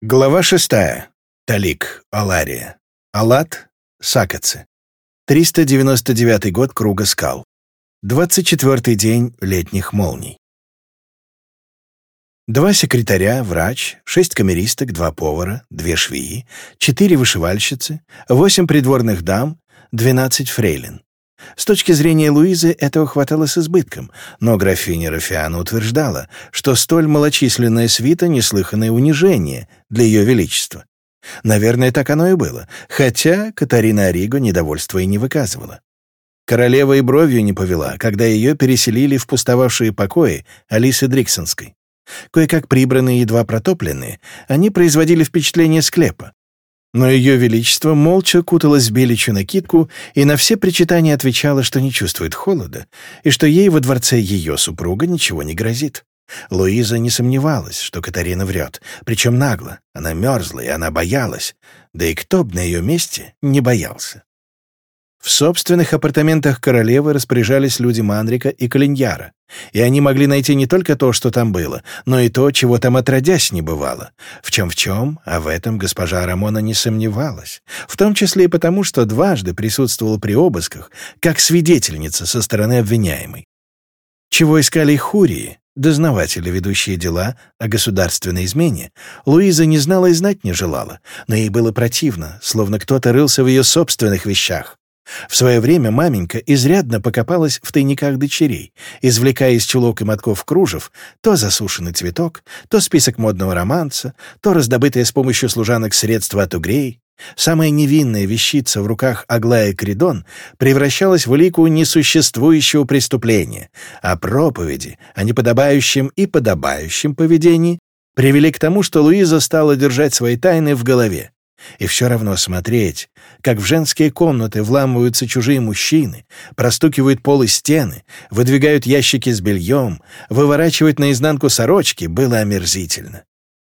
Глава шестая. Талик, Алария. Алат, Сакацы. 399 год Круга Скал. 24-й день летних молний. Два секретаря, врач, шесть камеристок, два повара, две швеи, четыре вышивальщицы, восемь придворных дам, двенадцать фрейлин. С точки зрения Луизы этого хватало с избытком, но графиня Рафиана утверждала, что столь малочисленная свита — неслыханное унижение для ее величества. Наверное, так оно и было, хотя Катарина Ориго недовольства и не выказывала. Королева и бровью не повела, когда ее переселили в пустовавшие покои Алисы Дриксонской. Кое-как прибранные едва протопленные, они производили впечатление склепа, но ее величество молча куталась в беличью накидку и на все причитания отвечала, что не чувствует холода и что ей во дворце ее супруга ничего не грозит. Луиза не сомневалась, что Катарина врет, причем нагло. Она мерзла, и она боялась. Да и кто б на ее месте не боялся. В собственных апартаментах королевы распоряжались люди Манрика и Калиньяра, и они могли найти не только то, что там было, но и то, чего там отродясь не бывало. В чем в чем, а в этом госпожа Рамона не сомневалась, в том числе и потому, что дважды присутствовала при обысках как свидетельница со стороны обвиняемой. Чего искали хурии, дознаватели, ведущие дела о государственной измене, Луиза не знала и знать не желала, но ей было противно, словно кто-то рылся в ее собственных вещах. В свое время маменька изрядно покопалась в тайниках дочерей, извлекая из чулок и мотков кружев то засушенный цветок, то список модного романса, то раздобытое с помощью служанок средства от угрей. Самая невинная вещица в руках Аглая Кридон превращалась в лику несуществующего преступления, а проповеди о неподобающем и подобающем поведении привели к тому, что Луиза стала держать свои тайны в голове, и все равно смотреть, как в женские комнаты вламываются чужие мужчины, простукивают полы стены, выдвигают ящики с бельем, выворачивают наизнанку сорочки, было омерзительно.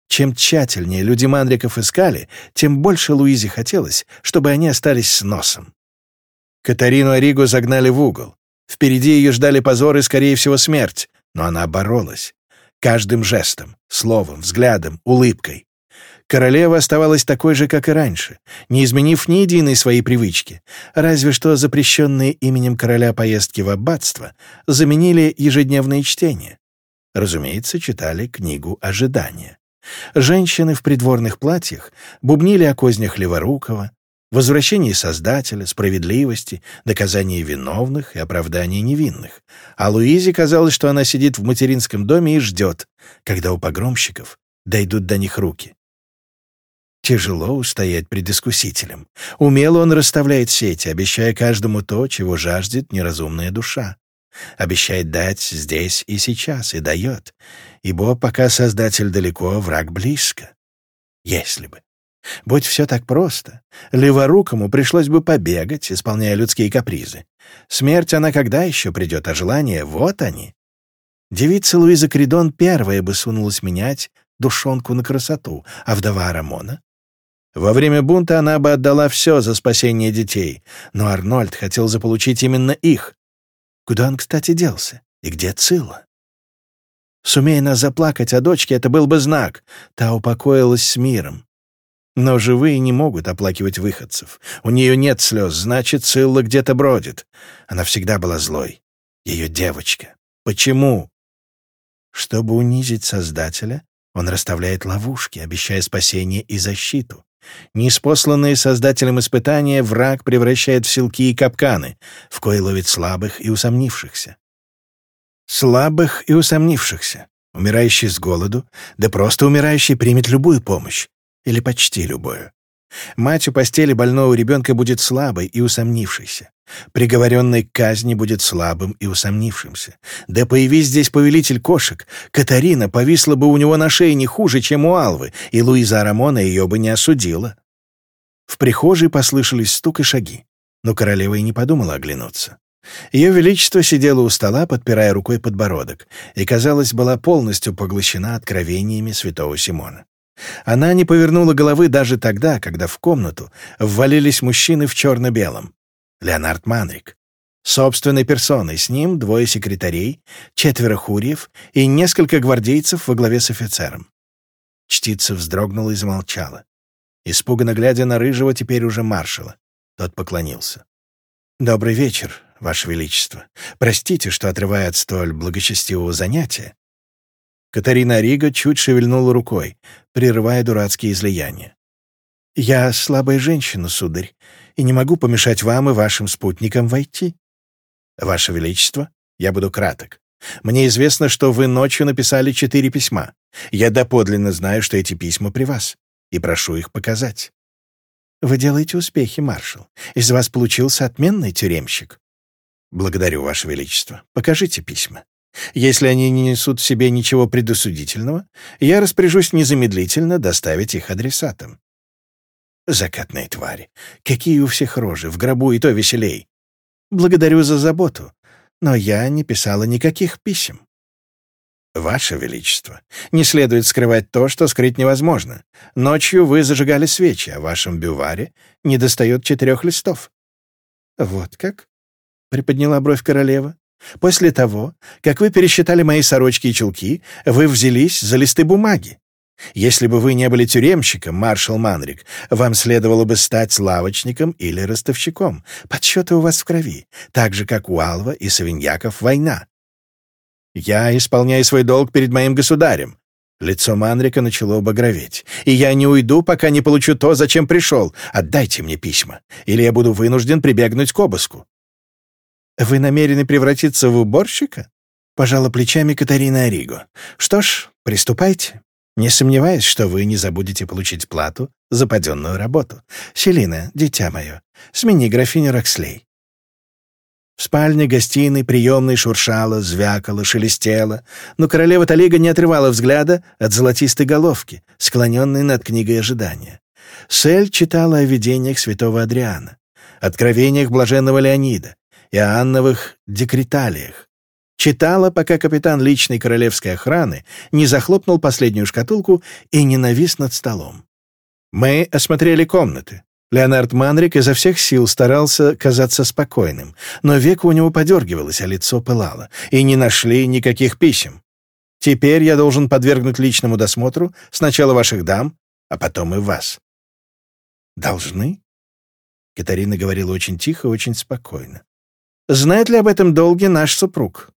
Чем тщательнее люди Мандриков искали, тем больше Луизе хотелось, чтобы они остались с носом. Катарину Оригу загнали в угол. Впереди ее ждали позор и, скорее всего, смерть, но она боролась. Каждым жестом, словом, взглядом, улыбкой. Королева оставалась такой же, как и раньше, не изменив ни единой своей привычки, разве что запрещенные именем короля поездки в аббатство заменили ежедневные чтения. Разумеется, читали книгу «Ожидания». Женщины в придворных платьях бубнили о кознях Леворукова, возвращении Создателя, справедливости, доказании виновных и оправдании невинных. А Луизе казалось, что она сидит в материнском доме и ждет, когда у погромщиков дойдут до них руки. Тяжело устоять пред искусителем. Умело он расставляет сети, обещая каждому то, чего жаждет неразумная душа. Обещает дать здесь и сейчас, и дает. Ибо пока Создатель далеко, враг близко. Если бы. Будь все так просто, леворукому пришлось бы побегать, исполняя людские капризы. Смерть она когда еще придет, а желание — вот они. Девица Луиза Кридон первая бы сунулась менять душонку на красоту, а вдова Рамона во время бунта она бы отдала все за спасение детей, но Арнольд хотел заполучить именно их. Куда он, кстати, делся? И где Цилла? Сумея нас заплакать о дочке, это был бы знак. Та упокоилась с миром. Но живые не могут оплакивать выходцев. У нее нет слез, значит, Цилла где-то бродит. Она всегда была злой. Ее девочка. Почему? Чтобы унизить Создателя, он расставляет ловушки, обещая спасение и защиту. Неспосланные создателем испытания враг превращает в силки и капканы, в кои ловит слабых и усомнившихся. Слабых и усомнившихся. Умирающий с голоду, да просто умирающий примет любую помощь, или почти любую. Мать у постели больного ребенка будет слабой и усомнившейся. Приговоренный к казни будет слабым и усомнившимся. Да появись здесь повелитель кошек, Катарина повисла бы у него на шее не хуже, чем у Алвы, и Луиза Рамона ее бы не осудила. В прихожей послышались стук и шаги, но королева и не подумала оглянуться. Ее Величество сидела у стола, подпирая рукой подбородок, и, казалось, была полностью поглощена откровениями святого Симона. Она не повернула головы даже тогда, когда в комнату ввалились мужчины в черно-белом. Леонард Манрик. Собственной персоной с ним двое секретарей, четверо хуриев и несколько гвардейцев во главе с офицером. Чтица вздрогнула и замолчала, испуганно глядя на рыжего теперь уже маршала. Тот поклонился. «Добрый вечер, Ваше Величество. Простите, что отрываю от столь благочестивого занятия, Катарина Рига чуть шевельнула рукой, прерывая дурацкие излияния. «Я слабая женщина, сударь, и не могу помешать вам и вашим спутникам войти». «Ваше Величество, я буду краток. Мне известно, что вы ночью написали четыре письма. Я доподлинно знаю, что эти письма при вас, и прошу их показать». «Вы делаете успехи, маршал. Из вас получился отменный тюремщик». «Благодарю, Ваше Величество. Покажите письма. Если они не несут в себе ничего предосудительного, я распоряжусь незамедлительно доставить их адресатам. Закатные твари. Какие у всех рожи, в гробу и то веселей. Благодарю за заботу, но я не писала никаких писем. Ваше Величество, не следует скрывать то, что скрыть невозможно. Ночью вы зажигали свечи, а в вашем бюваре недостает четырех листов. Вот как? — приподняла бровь королева. После того, как вы пересчитали мои сорочки и чулки, вы взялись за листы бумаги. Если бы вы не были тюремщиком, маршал Манрик, вам следовало бы стать лавочником или ростовщиком. Подсчеты у вас в крови, так же, как у Алва и Савиньяков война. Я исполняю свой долг перед моим государем. Лицо Манрика начало багроветь. «И я не уйду, пока не получу то, зачем пришел. Отдайте мне письма, или я буду вынужден прибегнуть к обыску. «Вы намерены превратиться в уборщика?» — пожала плечами Катарина Ориго. «Что ж, приступайте. Не сомневаясь, что вы не забудете получить плату за паденную работу. Селина, дитя мое, смени графиню Рокслей». В спальне, гостиной, приемной шуршала, звякала, шелестела, но королева Талига не отрывала взгляда от золотистой головки, склоненной над книгой ожидания. Сель читала о видениях святого Адриана, откровениях блаженного Леонида, Иоанновых декреталиях. Читала, пока капитан личной королевской охраны не захлопнул последнюю шкатулку и не навис над столом. Мы осмотрели комнаты. Леонард Манрик изо всех сил старался казаться спокойным, но веко у него подергивалось, а лицо пылало, и не нашли никаких писем. Теперь я должен подвергнуть личному досмотру сначала ваших дам, а потом и вас. «Должны?» Катарина говорила очень тихо, очень спокойно. Знает ли об этом долге наш супруг?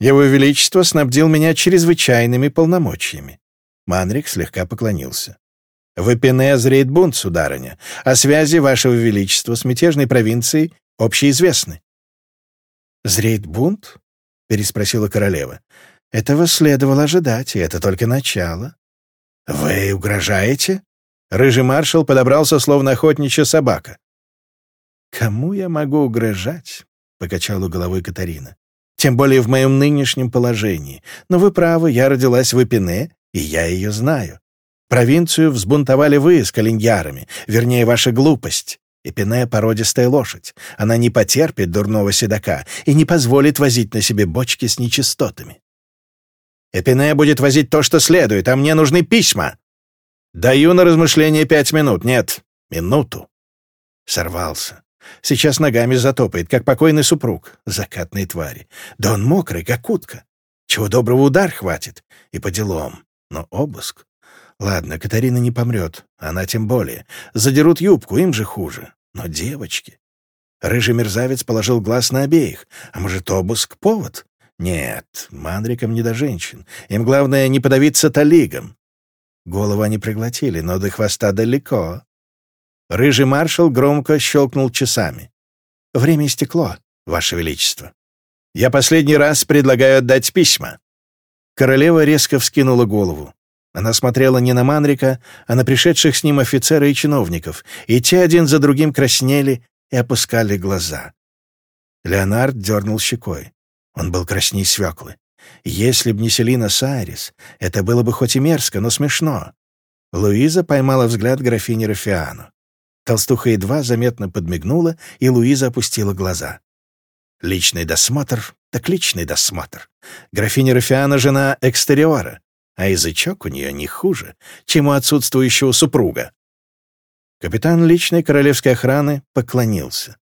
Его Величество снабдил меня чрезвычайными полномочиями. Манрик слегка поклонился. В Эпене зреет бунт, сударыня, а связи вашего Величества с мятежной провинцией общеизвестны. «Зреет бунт?» — переспросила королева. «Этого следовало ожидать, и это только начало». «Вы угрожаете?» Рыжий маршал подобрался, словно охотничья собака. «Кому я могу угрожать?» Покачала головой Катарина. Тем более в моем нынешнем положении. Но вы правы, я родилась в Эпине, и я ее знаю. Провинцию взбунтовали вы с калиньярами, вернее, ваша глупость. Эпине — породистая лошадь. Она не потерпит дурного седока и не позволит возить на себе бочки с нечистотами. Эпине будет возить то, что следует, а мне нужны письма. Даю на размышление пять минут. Нет, минуту. Сорвался. Сейчас ногами затопает, как покойный супруг. Закатные твари. Да он мокрый, как утка. Чего доброго удар хватит. И по делам. Но обыск. Ладно, Катарина не помрет. Она тем более. Задерут юбку, им же хуже. Но девочки... Рыжий мерзавец положил глаз на обеих. А может, обыск — повод? Нет, мандрикам не до женщин. Им главное не подавиться талигом. Голову они приглотили, но до хвоста далеко. Рыжий маршал громко щелкнул часами. «Время истекло, Ваше Величество. Я последний раз предлагаю отдать письма». Королева резко вскинула голову. Она смотрела не на Манрика, а на пришедших с ним офицера и чиновников, и те один за другим краснели и опускали глаза. Леонард дернул щекой. Он был красней свеклы. Если б не Селина Сайрис, это было бы хоть и мерзко, но смешно. Луиза поймала взгляд графини Рафиану. Толстуха едва заметно подмигнула, и Луиза опустила глаза. Личный досмотр, так личный досмотр. Графиня Рафиана — жена экстериора, а язычок у нее не хуже, чем у отсутствующего супруга. Капитан личной королевской охраны поклонился.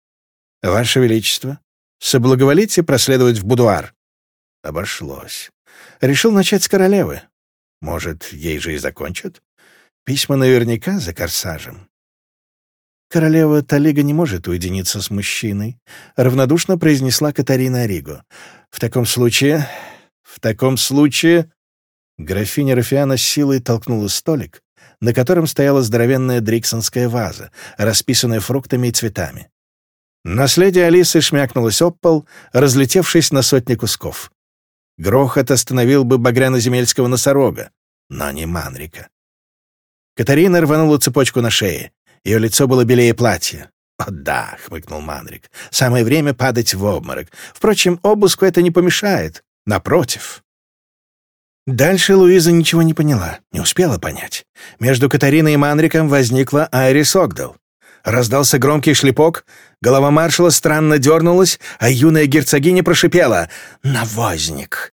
«Ваше Величество, соблаговолите проследовать в будуар?» Обошлось. Решил начать с королевы. Может, ей же и закончат? Письма наверняка за корсажем. «Королева Талига не может уединиться с мужчиной», — равнодушно произнесла Катарина Ориго. «В таком случае... в таком случае...» Графиня Рафиана силой толкнула столик, на котором стояла здоровенная дриксонская ваза, расписанная фруктами и цветами. Наследие Алисы шмякнулось об пол, разлетевшись на сотни кусков. Грохот остановил бы багряно-земельского носорога, но не Манрика. Катарина рванула цепочку на шее. Ее лицо было белее платья. «О да», — хмыкнул Манрик, — «самое время падать в обморок. Впрочем, обыску это не помешает. Напротив». Дальше Луиза ничего не поняла, не успела понять. Между Катариной и Манриком возникла Айрис Огдал. Раздался громкий шлепок, голова маршала странно дернулась, а юная герцогиня прошипела «Навозник!»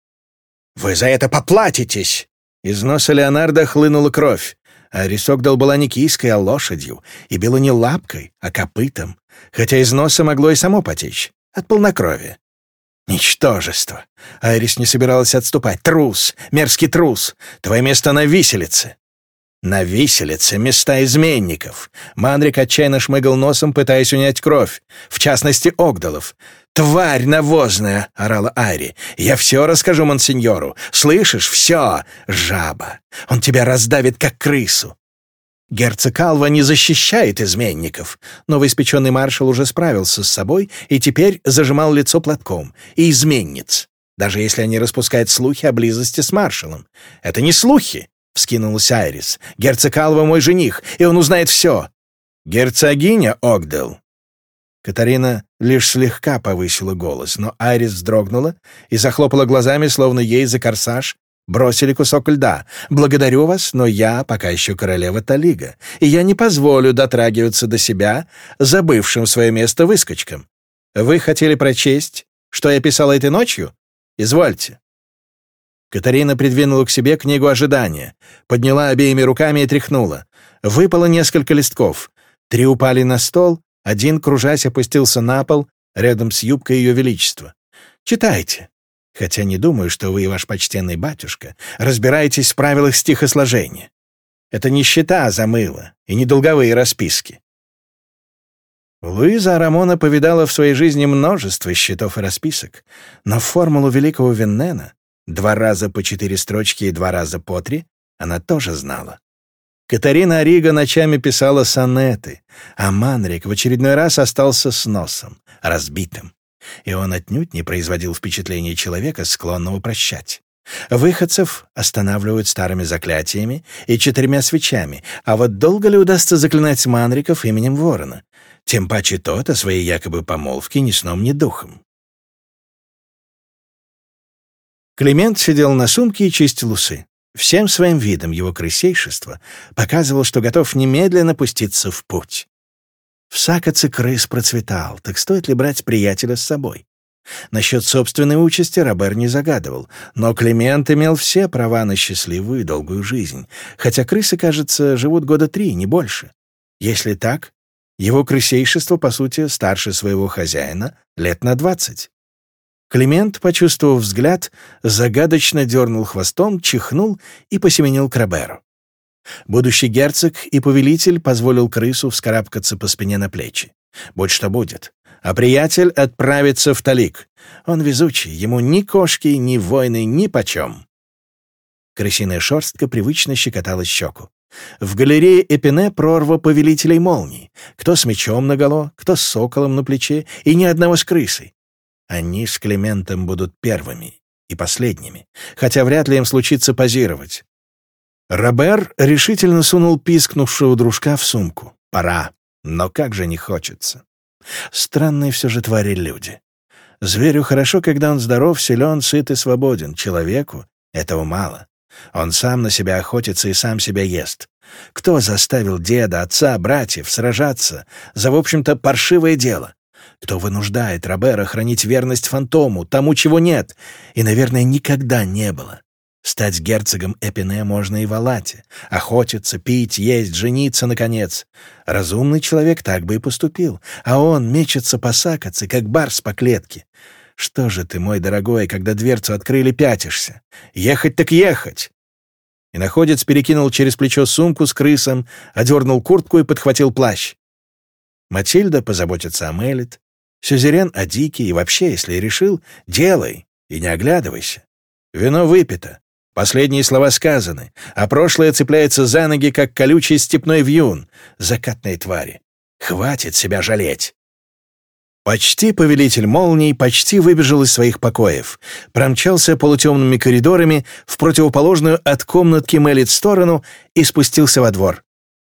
«Вы за это поплатитесь!» Из носа Леонардо хлынула кровь. А Рисок дал была не кийской, а лошадью, и била не лапкой, а копытом, хотя из носа могло и само потечь, от полнокровия. «Ничтожество!» Айрис не собиралась отступать. «Трус! Мерзкий трус! Твое место на виселице!» На виселице места изменников. Манрик отчаянно шмыгал носом, пытаясь унять кровь. В частности, Огдалов. «Тварь навозная!» — орала Ари. «Я все расскажу монсеньору. Слышишь? Все! Жаба! Он тебя раздавит, как крысу!» Герцог Алва не защищает изменников. Новоиспеченный маршал уже справился с собой и теперь зажимал лицо платком. И изменниц. Даже если они распускают слухи о близости с маршалом. Это не слухи. — вскинулась Айрис. «Герцог Алва мой жених, и он узнает все!» «Герцогиня Огдел!» Катарина лишь слегка повысила голос, но Айрис вздрогнула и захлопала глазами, словно ей за корсаж бросили кусок льда. «Благодарю вас, но я пока еще королева Талига, и я не позволю дотрагиваться до себя, забывшим свое место выскочкам. Вы хотели прочесть, что я писала этой ночью? Извольте». Катарина придвинула к себе книгу ожидания, подняла обеими руками и тряхнула. Выпало несколько листков. Три упали на стол, один, кружась, опустился на пол, рядом с юбкой Ее Величества. «Читайте. Хотя не думаю, что вы и ваш почтенный батюшка разбираетесь в правилах стихосложения. Это не счета за мыло и не долговые расписки». Луиза Арамона повидала в своей жизни множество счетов и расписок, но формулу великого Виннена Два раза по четыре строчки и два раза по три она тоже знала. Катарина Арига ночами писала сонеты, а Манрик в очередной раз остался с носом, разбитым. И он отнюдь не производил впечатления человека, склонного прощать. Выходцев останавливают старыми заклятиями и четырьмя свечами, а вот долго ли удастся заклинать манриков именем ворона? Тем паче тот о своей якобы помолвке ни сном, ни духом. Климент сидел на сумке и чистил усы. Всем своим видом его крысейшество показывал, что готов немедленно пуститься в путь. В Сакоце крыс процветал, так стоит ли брать приятеля с собой? Насчет собственной участи Робер не загадывал, но Климент имел все права на счастливую и долгую жизнь, хотя крысы, кажется, живут года три, не больше. Если так, его крысейшество, по сути, старше своего хозяина лет на двадцать. Климент, почувствовав взгляд, загадочно дернул хвостом, чихнул и посеменил к Роберу. Будущий герцог и повелитель позволил крысу вскарабкаться по спине на плечи. Будь что будет. А приятель отправится в Талик. Он везучий, ему ни кошки, ни войны, ни почем. Крысиная шерстка привычно щекотала щеку. В галерее Эпине прорва повелителей молний. Кто с мечом наголо, кто с соколом на плече, и ни одного с крысой. Они с Климентом будут первыми и последними, хотя вряд ли им случится позировать. Робер решительно сунул пискнувшего дружка в сумку. «Пора, но как же не хочется». Странные все же твари люди. Зверю хорошо, когда он здоров, силен, сыт и свободен. Человеку этого мало. Он сам на себя охотится и сам себя ест. Кто заставил деда, отца, братьев сражаться за, в общем-то, паршивое дело? кто вынуждает Робера хранить верность фантому, тому, чего нет, и, наверное, никогда не было. Стать герцогом Эпине можно и в Алате. Охотиться, пить, есть, жениться, наконец. Разумный человек так бы и поступил. А он мечется по сакоце, как барс по клетке. Что же ты, мой дорогой, когда дверцу открыли, пятишься? Ехать так ехать!» И находец перекинул через плечо сумку с крысом, одернул куртку и подхватил плащ. Матильда позаботится о Мелит, Сюзерен а дикий, и вообще, если решил, делай и не оглядывайся. Вино выпито, последние слова сказаны, а прошлое цепляется за ноги, как колючий степной вьюн, закатные твари. Хватит себя жалеть. Почти повелитель молний почти выбежал из своих покоев, промчался полутемными коридорами в противоположную от комнатки Мелит сторону и спустился во двор.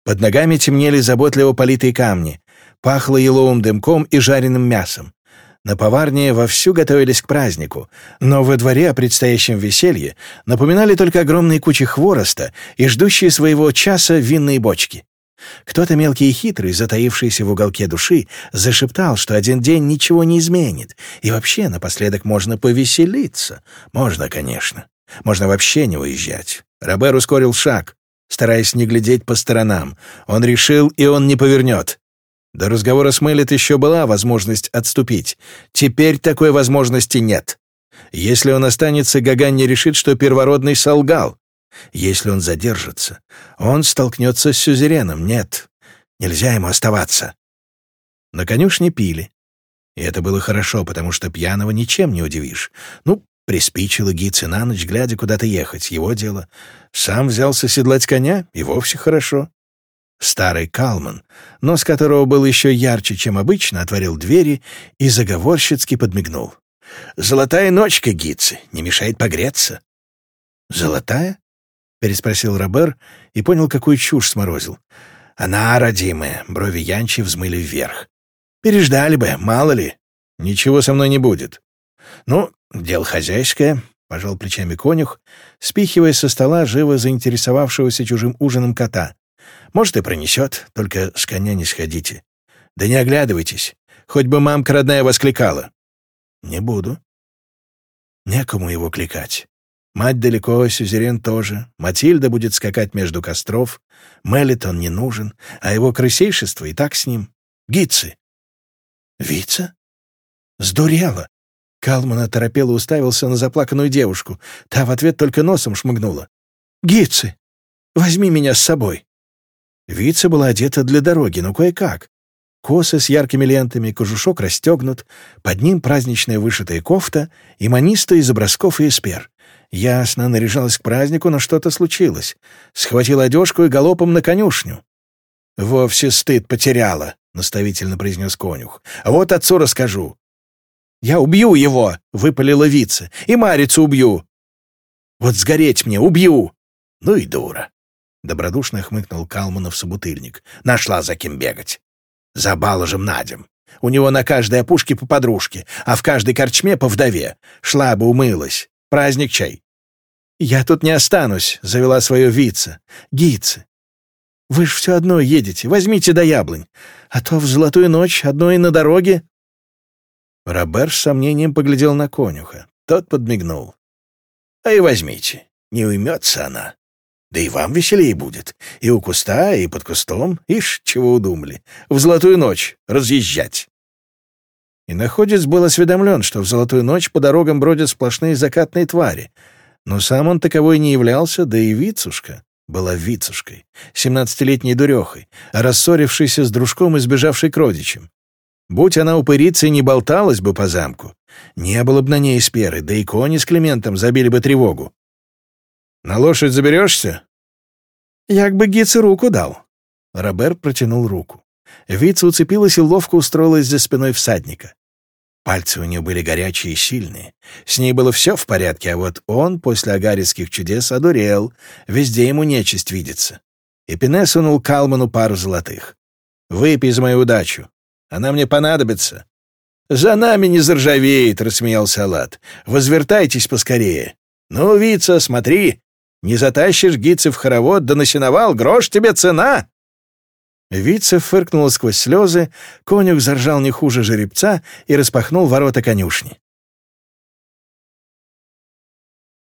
Под ногами темнели заботливо политые камни, Пахло еловым дымком и жареным мясом. На поварне вовсю готовились к празднику, но во дворе о предстоящем веселье напоминали только огромные кучи хвороста и ждущие своего часа винные бочки. Кто-то мелкий и хитрый, затаившийся в уголке души, зашептал, что один день ничего не изменит, и вообще напоследок можно повеселиться. Можно, конечно. Можно вообще не выезжать. Робер ускорил шаг, стараясь не глядеть по сторонам. Он решил, и он не повернет. До разговора с Мэллет еще была возможность отступить. Теперь такой возможности нет. Если он останется, Гаган не решит, что первородный солгал. Если он задержится, он столкнется с сюзереном. Нет, нельзя ему оставаться. На конюшне пили. И это было хорошо, потому что пьяного ничем не удивишь. Ну, приспичило Гице на ночь, глядя куда-то ехать, его дело. Сам взялся седлать коня, и вовсе хорошо. Старый Калман, нос которого был еще ярче, чем обычно, отворил двери и заговорщицки подмигнул. «Золотая ночка, Гитцы, не мешает погреться». «Золотая?» — переспросил Робер и понял, какую чушь сморозил. «Она, родимая», — брови Янчи взмыли вверх. «Переждали бы, мало ли. Ничего со мной не будет». «Ну, дело хозяйское», — пожал плечами конюх, спихивая со стола живо заинтересовавшегося чужим ужином кота. Может, и пронесет, только с коня не сходите. Да не оглядывайтесь, хоть бы мамка родная воскликала. Не буду. Некому его кликать. Мать далеко, Сюзерен тоже. Матильда будет скакать между костров. Мелитон не нужен, а его крысейшество и так с ним. Гитцы. Вица? Сдурела. Калмана оторопело уставился на заплаканную девушку. Та в ответ только носом шмыгнула. «Гитцы, возьми меня с собой!» Вица была одета для дороги, но кое-как. Косы с яркими лентами, кожушок расстегнут, под ним праздничная вышитая кофта и маниста из образков и эспер. Ясно, наряжалась к празднику, но что-то случилось. Схватила одежку и галопом на конюшню. «Вовсе стыд потеряла», — наставительно произнес конюх. «Вот отцу расскажу». «Я убью его!» — выпалила вица. «И Марицу убью!» «Вот сгореть мне, убью!» «Ну и дура!» Добродушно хмыкнул Калманов собутыльник. «Нашла за кем бегать. За Балажем Надем. У него на каждой опушке по подружке, а в каждой корчме по вдове. Шла бы, умылась. Праздник чай». «Я тут не останусь», — завела свое вица. «Гица, вы ж все одно едете, возьмите до яблонь, а то в золотую ночь одной на дороге». Робер с сомнением поглядел на конюха. Тот подмигнул. «А и возьмите, не уймется она». Да и вам веселее будет. И у куста, и под кустом. Ишь, чего удумали. В золотую ночь разъезжать. И находец был осведомлен, что в золотую ночь по дорогам бродят сплошные закатные твари. Но сам он таковой не являлся, да и Вицушка была Вицушкой, семнадцатилетней дурехой, рассорившейся с дружком и сбежавшей к родичам. Будь она упырицей, не болталась бы по замку. Не было бы на ней сперы, да и кони с Климентом забили бы тревогу. На лошадь заберешься?» «Як бы Гиц руку дал». Робер протянул руку. Вица уцепилась и ловко устроилась за спиной всадника. Пальцы у нее были горячие и сильные. С ней было все в порядке, а вот он после агарицких чудес одурел. Везде ему нечисть видится. И Пине сунул Калману пару золотых. «Выпей за мою удачу. Она мне понадобится». «За нами не заржавеет», — рассмеялся Аллат. «Возвертайтесь поскорее. Ну, Вица, смотри, не затащишь Гитца в хоровод, да насеновал, грош тебе цена!» Вица фыркнула сквозь слезы, конюх заржал не хуже жеребца и распахнул ворота конюшни.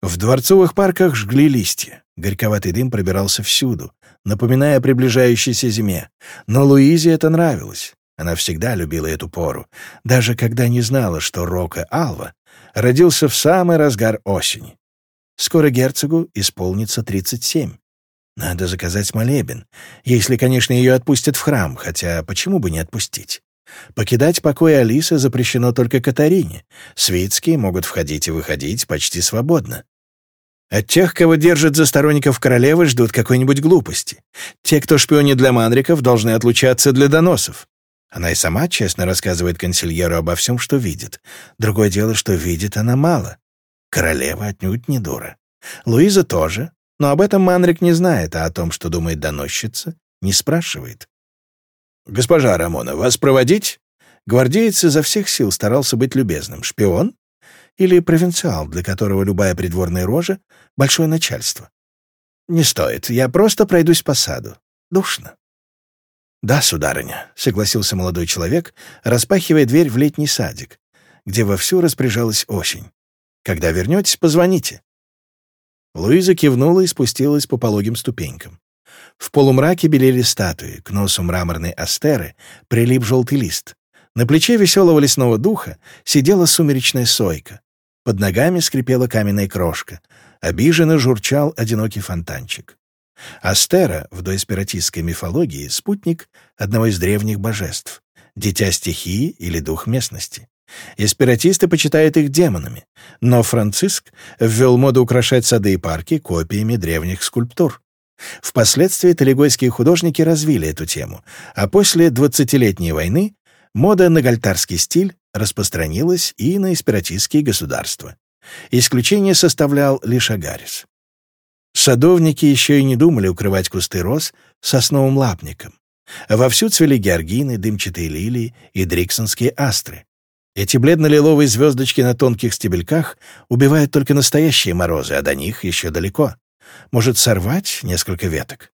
В дворцовых парках жгли листья. Горьковатый дым пробирался всюду, напоминая о приближающейся зиме. Но Луизе это нравилось. Она всегда любила эту пору, даже когда не знала, что Рока Алва родился в самый разгар осени. Скоро герцогу исполнится 37. Надо заказать молебен, если, конечно, ее отпустят в храм, хотя почему бы не отпустить? Покидать покой Алисы запрещено только Катарине. Свитские могут входить и выходить почти свободно. От тех, кого держат за сторонников королевы, ждут какой-нибудь глупости. Те, кто шпионит для манриков, должны отлучаться для доносов. Она и сама честно рассказывает консильеру обо всем, что видит. Другое дело, что видит она мало. Королева отнюдь не дура. Луиза тоже, но об этом Манрик не знает, а о том, что думает доносчица, не спрашивает. «Госпожа Рамона, вас проводить?» Гвардеец изо всех сил старался быть любезным. Шпион? Или провинциал, для которого любая придворная рожа — большое начальство? «Не стоит, я просто пройдусь по саду. Душно». «Да, сударыня», — согласился молодой человек, распахивая дверь в летний садик, где вовсю распоряжалась осень. Когда вернетесь, позвоните». Луиза кивнула и спустилась по пологим ступенькам. В полумраке белели статуи, к носу мраморной астеры прилип желтый лист. На плече веселого лесного духа сидела сумеречная сойка. Под ногами скрипела каменная крошка. Обиженно журчал одинокий фонтанчик. Астера в доэспиратистской мифологии — спутник одного из древних божеств, дитя стихии или дух местности. Эспиратисты почитают их демонами, но Франциск ввел моду украшать сады и парки копиями древних скульптур. Впоследствии талигойские художники развили эту тему, а после двадцатилетней войны мода на гальтарский стиль распространилась и на эспиратистские государства. Исключение составлял лишь Агарис. Садовники еще и не думали укрывать кусты роз сосновым лапником. Вовсю цвели георгины, дымчатые лилии и дриксонские астры. Эти бледно-лиловые звездочки на тонких стебельках убивают только настоящие морозы, а до них еще далеко. Может сорвать несколько веток.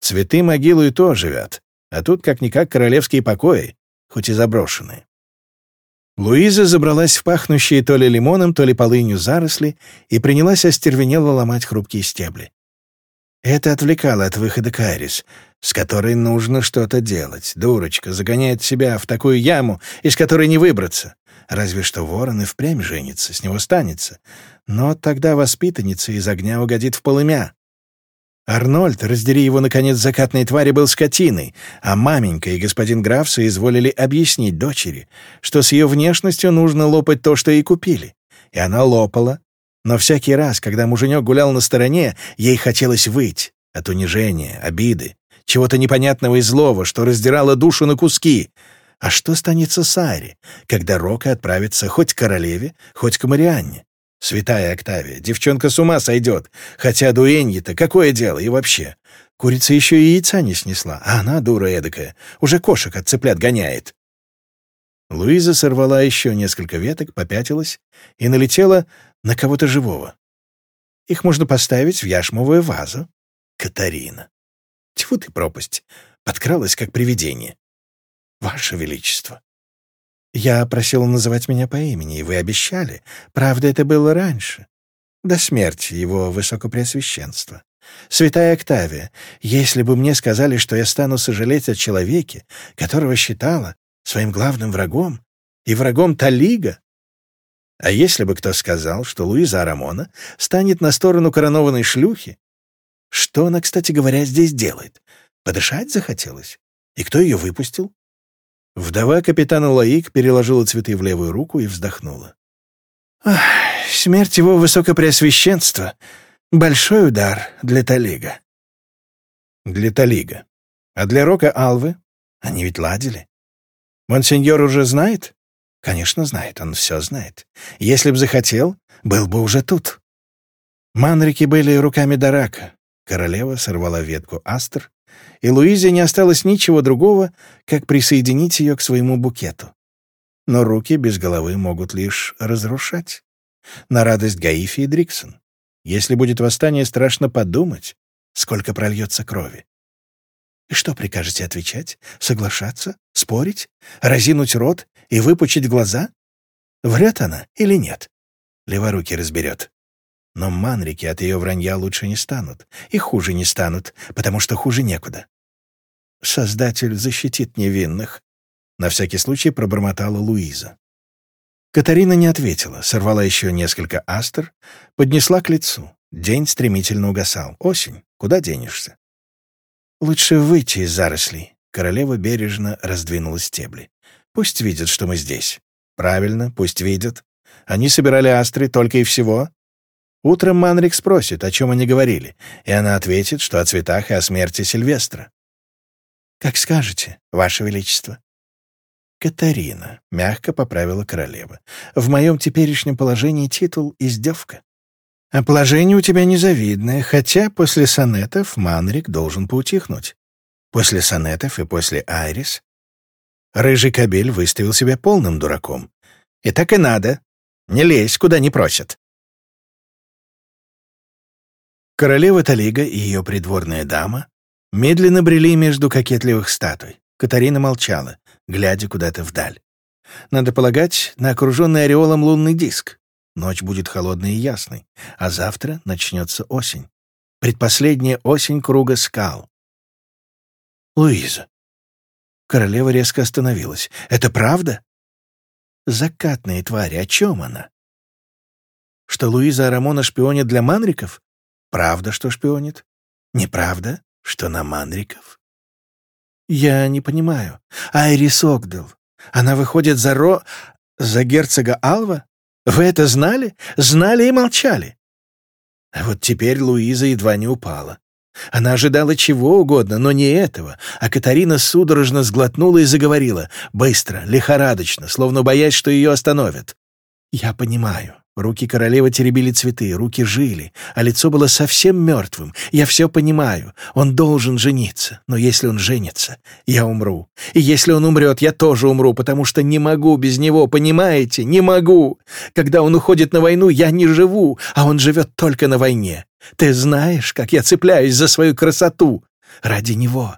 Цветы могилу и то живят, а тут как-никак королевские покои, хоть и заброшенные. Луиза забралась в пахнущие то ли лимоном, то ли полынью заросли и принялась остервенело ломать хрупкие стебли. Это отвлекало от выхода Кайрис, с которой нужно что-то делать. Дурочка загоняет себя в такую яму, из которой не выбраться. Разве что ворон и впрямь женится, с него станется. Но тогда воспитанница из огня угодит в полымя. Арнольд, раздери его, наконец, закатной твари, был скотиной, а маменька и господин граф соизволили объяснить дочери, что с ее внешностью нужно лопать то, что ей купили. И она лопала, но всякий раз, когда муженек гулял на стороне, ей хотелось выть от унижения, обиды, чего-то непонятного и злого, что раздирало душу на куски. А что станется Саре, когда Рока отправится хоть к королеве, хоть к Марианне? Святая Октавия, девчонка с ума сойдет, хотя дуэнье-то какое дело и вообще? Курица еще и яйца не снесла, а она, дура эдакая, уже кошек от цыплят гоняет. Луиза сорвала еще несколько веток, попятилась и налетела на кого-то живого. Их можно поставить в яшмовую вазу. Катарина. Тьфу ты, пропасть. Подкралась, как привидение. Ваше Величество. Я просила называть меня по имени, и вы обещали. Правда, это было раньше. До смерти его высокопреосвященства. Святая Октавия, если бы мне сказали, что я стану сожалеть о человеке, которого считала своим главным врагом и врагом Талига. А если бы кто сказал, что Луиза Арамона станет на сторону коронованной шлюхи? Что она, кстати говоря, здесь делает? Подышать захотелось? И кто ее выпустил? Вдова капитана Лаик переложила цветы в левую руку и вздохнула. Ах, смерть его высокопреосвященства — большой удар для Талига. Для Талига. А для Рока Алвы? Они ведь ладили. Монсеньор уже знает? Конечно, знает, он все знает. Если б захотел, был бы уже тут. Манрики были руками Дарака. Королева сорвала ветку астр, и Луизе не осталось ничего другого, как присоединить ее к своему букету. Но руки без головы могут лишь разрушать. На радость Гаифи и Дриксон. Если будет восстание, страшно подумать, сколько прольется крови. И что прикажете отвечать? Соглашаться? Спорить? Разинуть рот и выпучить глаза? Врет она или нет? Леворуки разберет. Но манрики от ее вранья лучше не станут. И хуже не станут, потому что хуже некуда. Создатель защитит невинных. На всякий случай пробормотала Луиза. Катарина не ответила, сорвала еще несколько астр, поднесла к лицу. День стремительно угасал. Осень, куда денешься? «Лучше выйти из зарослей». Королева бережно раздвинула стебли. «Пусть видят, что мы здесь». «Правильно, пусть видят. Они собирали астры только и всего». Утром Манрик спросит, о чем они говорили, и она ответит, что о цветах и о смерти Сильвестра. «Как скажете, Ваше Величество». «Катарина», — мягко поправила королева. «В моем теперешнем положении титул — издевка. А положение у тебя незавидное, хотя после сонетов Манрик должен поутихнуть. После сонетов и после Айрис Рыжий Кабель выставил себя полным дураком. И так и надо. Не лезь, куда не просят. Королева Талига и ее придворная дама медленно брели между кокетливых статуй. Катарина молчала, глядя куда-то вдаль. Надо полагать, на окруженный ореолом лунный диск. Ночь будет холодной и ясной, а завтра начнется осень. Предпоследняя осень круга скал. «Луиза!» Королева резко остановилась. «Это правда?» «Закатные твари, о чем она?» «Что Луиза Арамона шпионит для манриков?» «Правда, что шпионит?» «Неправда, что на манриков?» «Я не понимаю. Айрис Огдел. Она выходит за Ро... за герцога Алва?» Вы это знали? Знали и молчали. А вот теперь Луиза едва не упала. Она ожидала чего угодно, но не этого, а Катарина судорожно сглотнула и заговорила, быстро, лихорадочно, словно боясь, что ее остановят. «Я понимаю. Руки королевы теребили цветы, руки жили, а лицо было совсем мертвым. Я все понимаю, он должен жениться, но если он женится, я умру. И если он умрет, я тоже умру, потому что не могу без него, понимаете? Не могу! Когда он уходит на войну, я не живу, а он живет только на войне. Ты знаешь, как я цепляюсь за свою красоту ради него.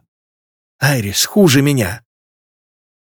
Айрис хуже меня.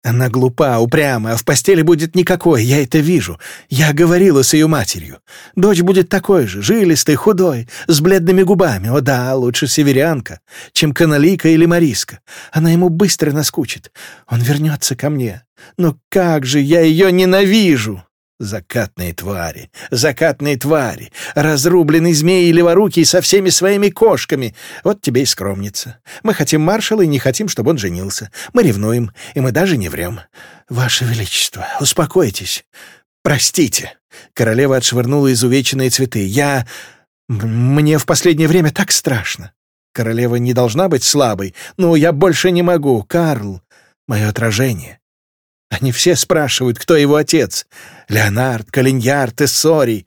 Она глупа, упрямая, а в постели будет никакой, я это вижу. Я говорила с ее матерью. Дочь будет такой же, жилистой, худой, с бледными губами. О да, лучше северянка, чем каналика или мариска. Она ему быстро наскучит. Он вернется ко мне. Но как же я ее ненавижу!» Закатные твари, закатные твари, разрубленный змеи и леворукий со всеми своими кошками. Вот тебе и скромница. Мы хотим маршала и не хотим, чтобы он женился. Мы ревнуем, и мы даже не врем. Ваше Величество, успокойтесь. Простите. Королева отшвырнула изувеченные цветы. Я... Мне в последнее время так страшно. Королева не должна быть слабой, но я больше не могу. Карл, мое отражение, они все спрашивают, кто его отец. Леонард, Калиньяр, Тессорий.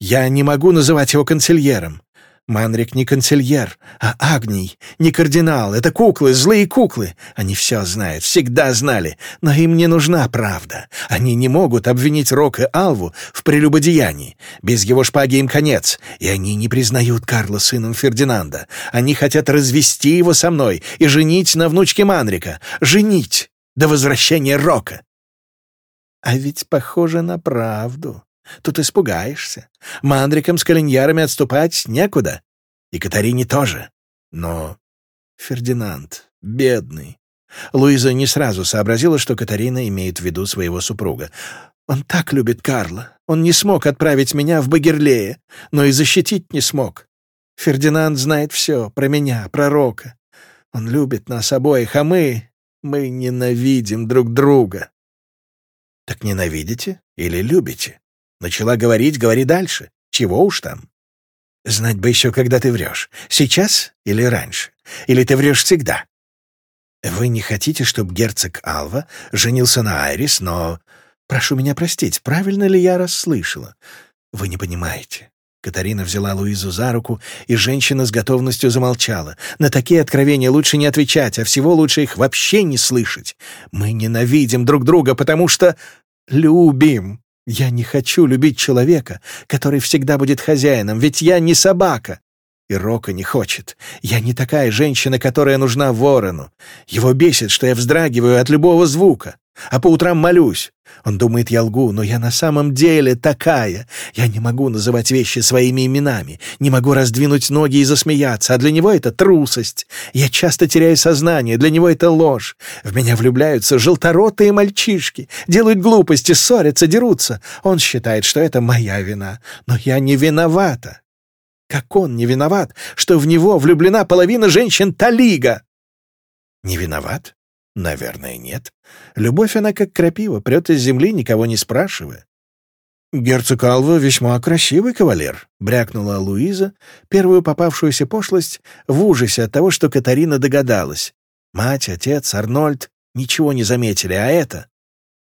Я не могу называть его канцельером. Манрик не канцельер, а Агний, не кардинал. Это куклы, злые куклы. Они все знают, всегда знали, но им не нужна правда. Они не могут обвинить Рок и Алву в прелюбодеянии. Без его шпаги им конец, и они не признают Карла сыном Фердинанда. Они хотят развести его со мной и женить на внучке Манрика. Женить! до возвращения Рока. А ведь похоже на правду. Тут испугаешься. Мандрикам с калиньярами отступать некуда. И Катарине тоже. Но Фердинанд, бедный. Луиза не сразу сообразила, что Катарина имеет в виду своего супруга. «Он так любит Карла. Он не смог отправить меня в Багерлее, но и защитить не смог. Фердинанд знает все про меня, про Рока. Он любит нас обоих, а мы... Мы ненавидим друг друга. Так ненавидите или любите? Начала говорить, говори дальше. Чего уж там? Знать бы еще, когда ты врешь. Сейчас или раньше? Или ты врешь всегда? Вы не хотите, чтобы герцог Алва женился на Айрис, но... Прошу меня простить, правильно ли я расслышала? Вы не понимаете. Катарина взяла Луизу за руку, и женщина с готовностью замолчала. На такие откровения лучше не отвечать, а всего лучше их вообще не слышать. Мы ненавидим друг друга, потому что любим. Я не хочу любить человека, который всегда будет хозяином, ведь я не собака. И Рока не хочет. Я не такая женщина, которая нужна ворону. Его бесит, что я вздрагиваю от любого звука. А по утрам молюсь. Он думает, я лгу, но я на самом деле такая. Я не могу называть вещи своими именами, не могу раздвинуть ноги и засмеяться, а для него это трусость. Я часто теряю сознание, для него это ложь. В меня влюбляются желторотые мальчишки, делают глупости, ссорятся, дерутся. Он считает, что это моя вина, но я не виновата. Как он не виноват, что в него влюблена половина женщин Талига? Не виноват? Наверное, нет. Любовь она как крапива, прет из земли, никого не спрашивая. «Герцог Алва весьма красивый кавалер», — брякнула Луиза, первую попавшуюся пошлость, в ужасе от того, что Катарина догадалась. Мать, отец, Арнольд ничего не заметили, а это...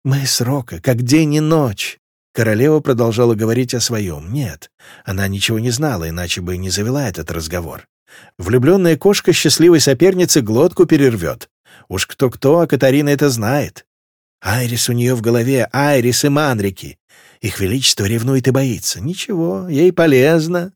«Мы срока, как день и ночь», — королева продолжала говорить о своем. Нет, она ничего не знала, иначе бы и не завела этот разговор. Влюбленная кошка счастливой соперницы глотку перервет. Уж кто-кто, а Катарина это знает. Айрис у нее в голове, Айрис и Манрики. Их величество ревнует и боится. Ничего, ей полезно.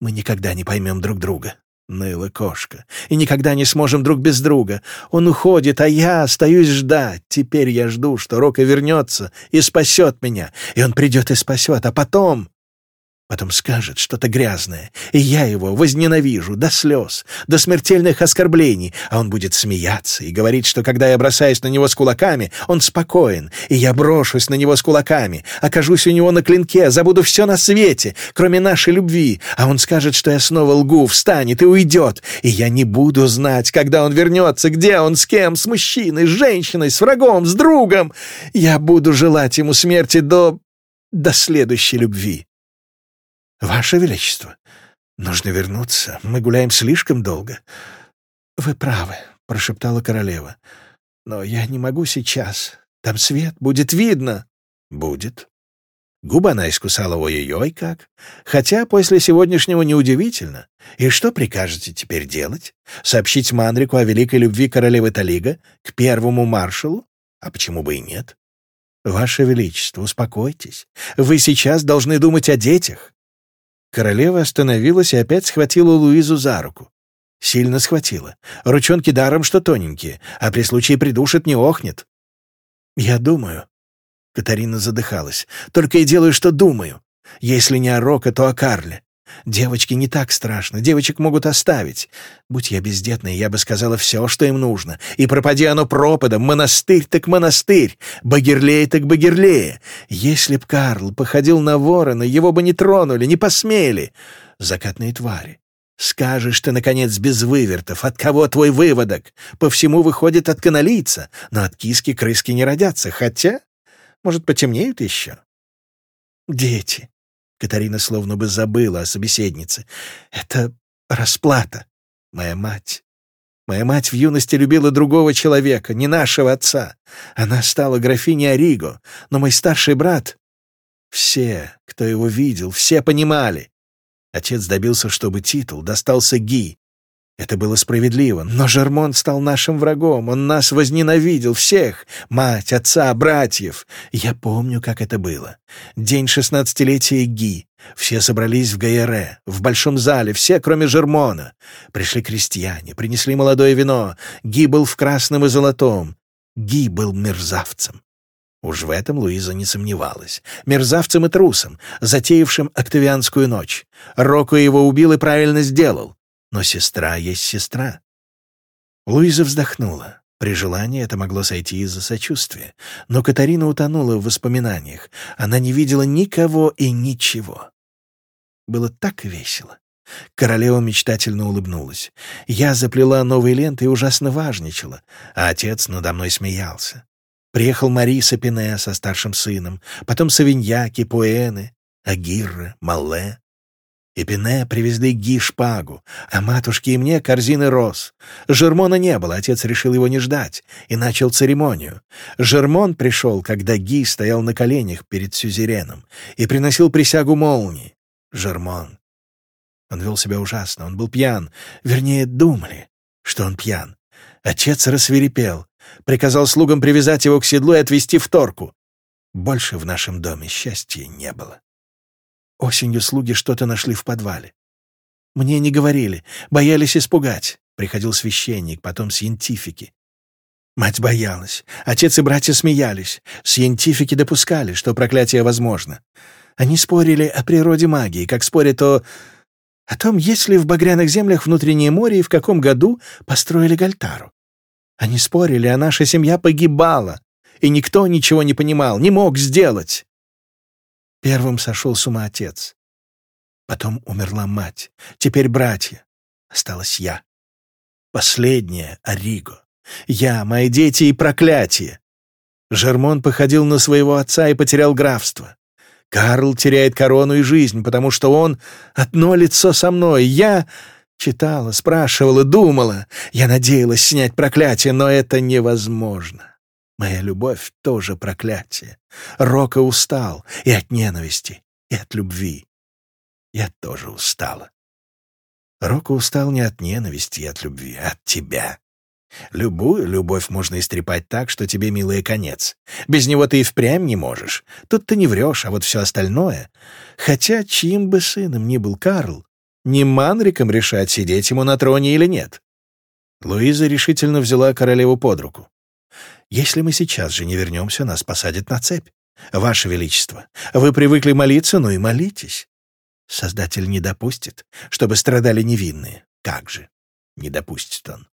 Мы никогда не поймем друг друга, — ныла кошка, — и никогда не сможем друг без друга. Он уходит, а я остаюсь ждать. Теперь я жду, что Рока вернется и спасет меня. И он придет и спасет, а потом... Потом скажет что-то грязное, и я его возненавижу до слез, до смертельных оскорблений, а он будет смеяться и говорить, что когда я бросаюсь на него с кулаками, он спокоен, и я брошусь на него с кулаками, окажусь у него на клинке, забуду все на свете, кроме нашей любви, а он скажет, что я снова лгу, встанет и уйдет, и я не буду знать, когда он вернется, где он, с кем, с мужчиной, с женщиной, с врагом, с другом. Я буду желать ему смерти до... до следующей любви. «Ваше Величество, нужно вернуться. Мы гуляем слишком долго». «Вы правы», — прошептала королева. «Но я не могу сейчас. Там свет, будет видно». «Будет». Губа она искусала ой-ой-ой как. Хотя после сегодняшнего неудивительно. И что прикажете теперь делать? Сообщить Манрику о великой любви королевы Талига к первому маршалу? А почему бы и нет? «Ваше Величество, успокойтесь. Вы сейчас должны думать о детях. Королева остановилась и опять схватила Луизу за руку. Сильно схватила. Ручонки даром, что тоненькие, а при случае придушит, не охнет. «Я думаю...» Катарина задыхалась. «Только и делаю, что думаю. Если не о Рока, то о Карле. Девочки не так страшно, девочек могут оставить. Будь я бездетной, я бы сказала все, что им нужно. И пропади оно пропадом, монастырь так монастырь, багерлея так багерлея. Если б Карл походил на ворона, его бы не тронули, не посмели. Закатные твари. Скажешь ты, наконец, без вывертов, от кого твой выводок? По всему выходит от каналийца, но от киски крыски не родятся, хотя, может, потемнеют еще? Дети, Катарина словно бы забыла о собеседнице. «Это расплата. Моя мать. Моя мать в юности любила другого человека, не нашего отца. Она стала графиней Ориго, но мой старший брат... Все, кто его видел, все понимали. Отец добился, чтобы титул достался Ги, это было справедливо, но Жермон стал нашим врагом, он нас возненавидел всех, мать, отца, братьев. Я помню, как это было. День шестнадцатилетия Ги. Все собрались в Гайере, в большом зале, все, кроме Жермона. Пришли крестьяне, принесли молодое вино. Ги был в красном и золотом. Ги был мерзавцем. Уж в этом Луиза не сомневалась. Мерзавцем и трусом, затеявшим октавианскую ночь. Рокко его убил и правильно сделал но сестра есть сестра. Луиза вздохнула. При желании это могло сойти из-за сочувствия, но Катарина утонула в воспоминаниях. Она не видела никого и ничего. Было так весело. Королева мечтательно улыбнулась. Я заплела новые ленты и ужасно важничала, а отец надо мной смеялся. Приехал Мариса Пине со старшим сыном, потом Савиньяки, Пуэны, Агирра, Малле. И Пине привезли Ги шпагу, а матушке и мне корзины роз. Жермона не было, отец решил его не ждать и начал церемонию. Жермон пришел, когда Ги стоял на коленях перед сюзереном и приносил присягу молнии. Жермон. Он вел себя ужасно, он был пьян. Вернее, думали, что он пьян. Отец рассверепел, приказал слугам привязать его к седлу и отвезти в торку. Больше в нашем доме счастья не было. Осенью слуги что-то нашли в подвале. Мне не говорили, боялись испугать. Приходил священник, потом сиентифики. Мать боялась, отец и братья смеялись. Сиентифики допускали, что проклятие возможно. Они спорили о природе магии, как спорят о... о том, есть ли в багряных землях внутреннее море и в каком году построили Гальтару. Они спорили, а наша семья погибала, и никто ничего не понимал, не мог сделать. Первым сошел с ума отец. Потом умерла мать. Теперь братья. Осталась я. Последняя — Ориго. Я, мои дети и проклятие. Жермон походил на своего отца и потерял графство. Карл теряет корону и жизнь, потому что он — одно лицо со мной. Я читала, спрашивала, думала. Я надеялась снять проклятие, но это невозможно. Моя любовь тоже проклятие. Рока устал и от ненависти, и от любви. Я тоже устала. Рока устал не от ненависти и от любви, а от тебя. Любую любовь можно истрепать так, что тебе, милый, конец. Без него ты и впрямь не можешь. Тут ты не врешь, а вот все остальное... Хотя, чьим бы сыном ни был Карл, не Манриком решать, сидеть ему на троне или нет. Луиза решительно взяла королеву под руку. Если мы сейчас же не вернемся, нас посадят на цепь. Ваше Величество, вы привыкли молиться, ну и молитесь. Создатель не допустит, чтобы страдали невинные. Как же? Не допустит он.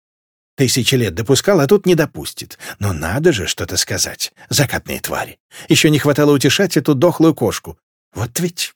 Тысячи лет допускал, а тут не допустит. Но надо же что-то сказать, закатные твари. Еще не хватало утешать эту дохлую кошку. Вот ведь...